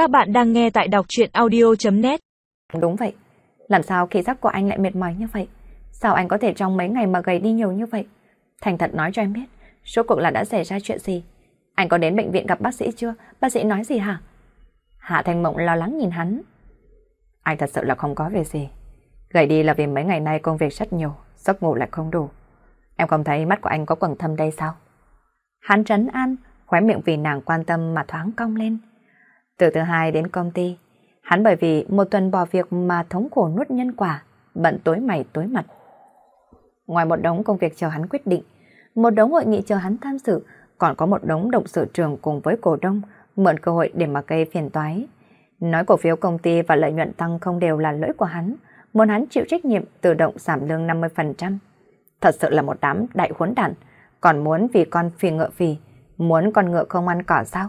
Các bạn đang nghe tại đọc chuyện audio.net Đúng vậy. Làm sao khí sắc của anh lại mệt mỏi như vậy? Sao anh có thể trong mấy ngày mà gầy đi nhiều như vậy? Thành thật nói cho em biết, số cuộc là đã xảy ra chuyện gì? Anh có đến bệnh viện gặp bác sĩ chưa? Bác sĩ nói gì hả? Hạ thành Mộng lo lắng nhìn hắn. Anh thật sự là không có về gì. Gầy đi là vì mấy ngày nay công việc rất nhiều, giấc ngủ lại không đủ. Em không thấy mắt của anh có quầng thâm đây sao? Hắn trấn an, khóe miệng vì nàng quan tâm mà thoáng cong lên. Từ thứ hai đến công ty, hắn bởi vì một tuần bỏ việc mà thống khổ nuốt nhân quả, bận tối mày tối mặt. Ngoài một đống công việc chờ hắn quyết định, một đống hội nghị chờ hắn tham dự, còn có một đống động sự trường cùng với cổ đông, mượn cơ hội để mà gây phiền toái. Nói cổ phiếu công ty và lợi nhuận tăng không đều là lỗi của hắn, muốn hắn chịu trách nhiệm tự động giảm lương 50%. Thật sự là một đám đại huấn đản, còn muốn vì con phi ngựa phì, muốn con ngựa không ăn cỏ sao?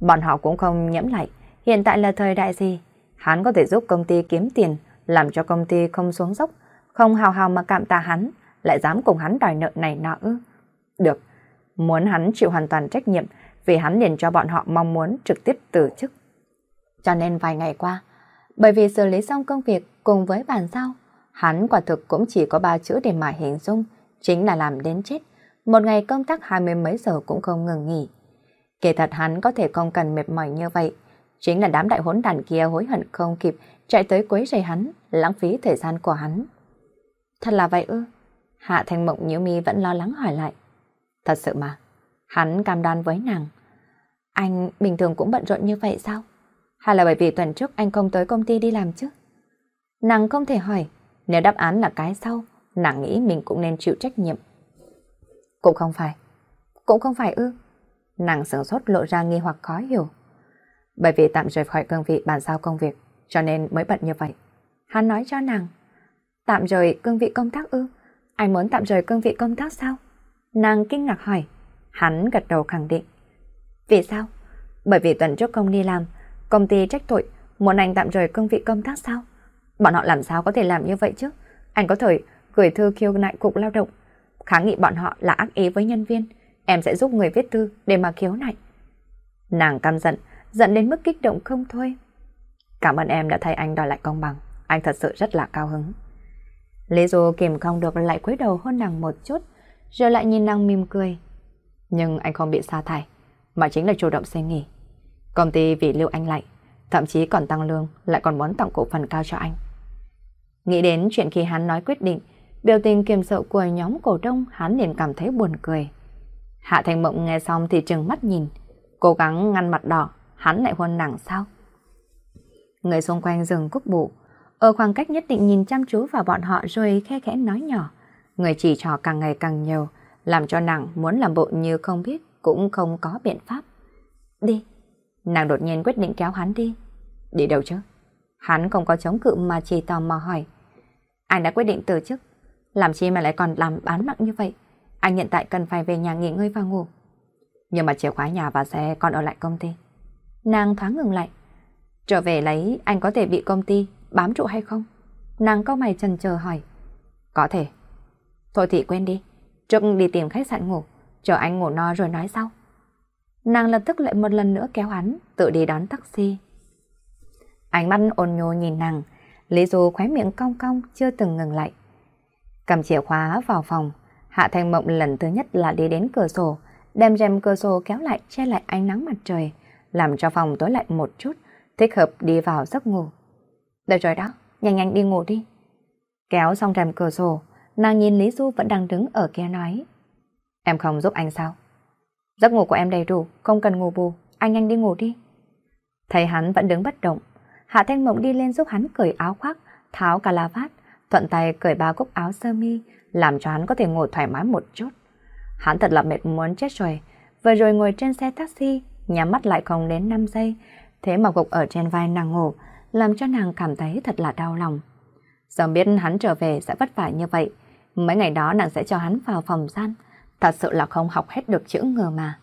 Bọn họ cũng không nhẫm lại, hiện tại là thời đại gì? Hắn có thể giúp công ty kiếm tiền, làm cho công ty không xuống dốc, không hào hào mà cảm tạ hắn, lại dám cùng hắn đòi nợ này nọ ư. Được, muốn hắn chịu hoàn toàn trách nhiệm, vì hắn liền cho bọn họ mong muốn trực tiếp từ chức. Cho nên vài ngày qua, bởi vì xử lý xong công việc cùng với bàn giao, hắn quả thực cũng chỉ có ba chữ để mà hình dung, chính là làm đến chết. Một ngày công tác hai mươi mấy giờ cũng không ngừng nghỉ. Kể thật hắn có thể không cần mệt mỏi như vậy. Chính là đám đại hỗn đàn kia hối hận không kịp chạy tới quấy rầy hắn, lãng phí thời gian của hắn. Thật là vậy ư? Hạ Thanh Mộng Nhiễu Mi vẫn lo lắng hỏi lại. Thật sự mà, hắn cam đoan với nàng. Anh bình thường cũng bận rộn như vậy sao? Hay là bởi vì tuần trước anh không tới công ty đi làm chứ? Nàng không thể hỏi, nếu đáp án là cái sau, nàng nghĩ mình cũng nên chịu trách nhiệm. Cũng không phải. Cũng không phải ư. Nàng sửng sốt lộ ra nghi hoặc khó hiểu. Bởi vì tạm rời khỏi cương vị bàn giao công việc, cho nên mới bận như vậy. Hắn nói cho nàng, tạm rời cương vị công tác ư? Anh muốn tạm rời cương vị công tác sao? Nàng kinh ngạc hỏi. Hắn gật đầu khẳng định. Vì sao? Bởi vì tuần trước công đi làm, công ty trách tội, muốn anh tạm rời cương vị công tác sao? Bọn họ làm sao có thể làm như vậy chứ? Anh có thể gửi thư khiêu nại cục lao động, kháng nghị bọn họ là ác ý với nhân viên, em sẽ giúp người viết thư để mà khiếu nại. Nàng căm giận, giận đến mức kích động không thôi. Cảm ơn em đã thay anh đòi lại công bằng, anh thật sự rất là cao hứng. Lý Du kìm không được lại cúi đầu hôn nàng một chút, rồi lại nhìn nàng mỉm cười. Nhưng anh không bị sa thải, mà chính là chủ động xin nghỉ. Công ty vì lưu anh lại, thậm chí còn tăng lương, lại còn muốn tặng cổ phần cao cho anh. Nghĩ đến chuyện khi hắn nói quyết định, biểu tình kiềm sợ của nhóm cổ đông hắn liền cảm thấy buồn cười. Hạ Thành Mộng nghe xong thì trừng mắt nhìn, cố gắng ngăn mặt đỏ, hắn lại hôn nàng sao? Người xung quanh dừng cúc bụ, ở khoảng cách nhất định nhìn chăm chú vào bọn họ rồi khe khẽ nói nhỏ. Người chỉ trò càng ngày càng nhiều, làm cho nàng muốn làm bộ như không biết cũng không có biện pháp. Đi. Nàng đột nhiên quyết định kéo hắn đi. Đi đâu chứ? Hắn không có chống cự mà chỉ tò mò hỏi. Anh đã quyết định từ chức. Làm chi mà lại còn làm bán mạng như vậy? Anh hiện tại cần phải về nhà nghỉ ngơi và ngủ. Nhưng mà chìa khóa nhà và xe còn ở lại công ty. Nàng thoáng ngừng lại. Trở về lấy anh có thể bị công ty bám trụ hay không? Nàng có mày chần chờ hỏi. Có thể. Thôi thì quên đi. Trước đi tìm khách sạn ngủ. Chờ anh ngủ no rồi nói sau. Nàng lập tức lại một lần nữa kéo hắn, tự đi đón taxi. Ánh mắt ôn nhô nhìn nàng, Lý Du khóe miệng cong cong chưa từng ngừng lại. Cầm chìa khóa vào phòng, Hạ Thanh Mộng lần thứ nhất là đi đến cửa sổ, đem rèm cửa sổ kéo lại che lại ánh nắng mặt trời, làm cho phòng tối lại một chút, thích hợp đi vào giấc ngủ. Được rồi đó, nhanh nhanh đi ngủ đi. Kéo xong rèm cửa sổ, nàng nhìn Lý Du vẫn đang đứng ở kia nói. Em không giúp anh sao? Giấc ngủ của em đầy đủ, không cần ngủ bù, anh nhanh đi ngủ đi. Thấy hắn vẫn đứng bất động, Hạ Thanh Mộng đi lên giúp hắn cởi áo khoác, tháo cà la vát, thuận tay cởi ba cúc áo sơ mi, làm cho hắn có thể ngồi thoải mái một chút. Hắn thật là mệt muốn chết rồi, vừa rồi ngồi trên xe taxi, nhắm mắt lại không đến 5 giây, thế mà gục ở trên vai nàng ngủ, làm cho nàng cảm thấy thật là đau lòng. Giờ biết hắn trở về sẽ vất vả như vậy, mấy ngày đó nàng sẽ cho hắn vào phòng gian, thật sự là không học hết được chữ ngờ mà.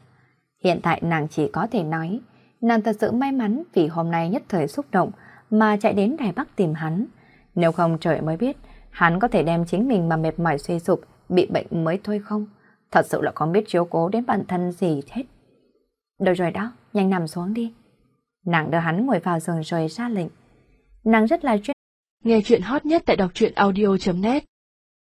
Hiện tại nàng chỉ có thể nói, nàng thật sự may mắn vì hôm nay nhất thời xúc động mà chạy đến Đài Bắc tìm hắn. Nếu không trời mới biết, hắn có thể đem chính mình mà mệt mỏi suy sụp, bị bệnh mới thôi không. Thật sự là không biết chiếu cố đến bản thân gì hết. Được rồi đó, nhanh nằm xuống đi. Nàng đưa hắn ngồi vào giường rồi ra lệnh. Nàng rất là chuyên. Nghe chuyện hot nhất tại đọc truyện audio.net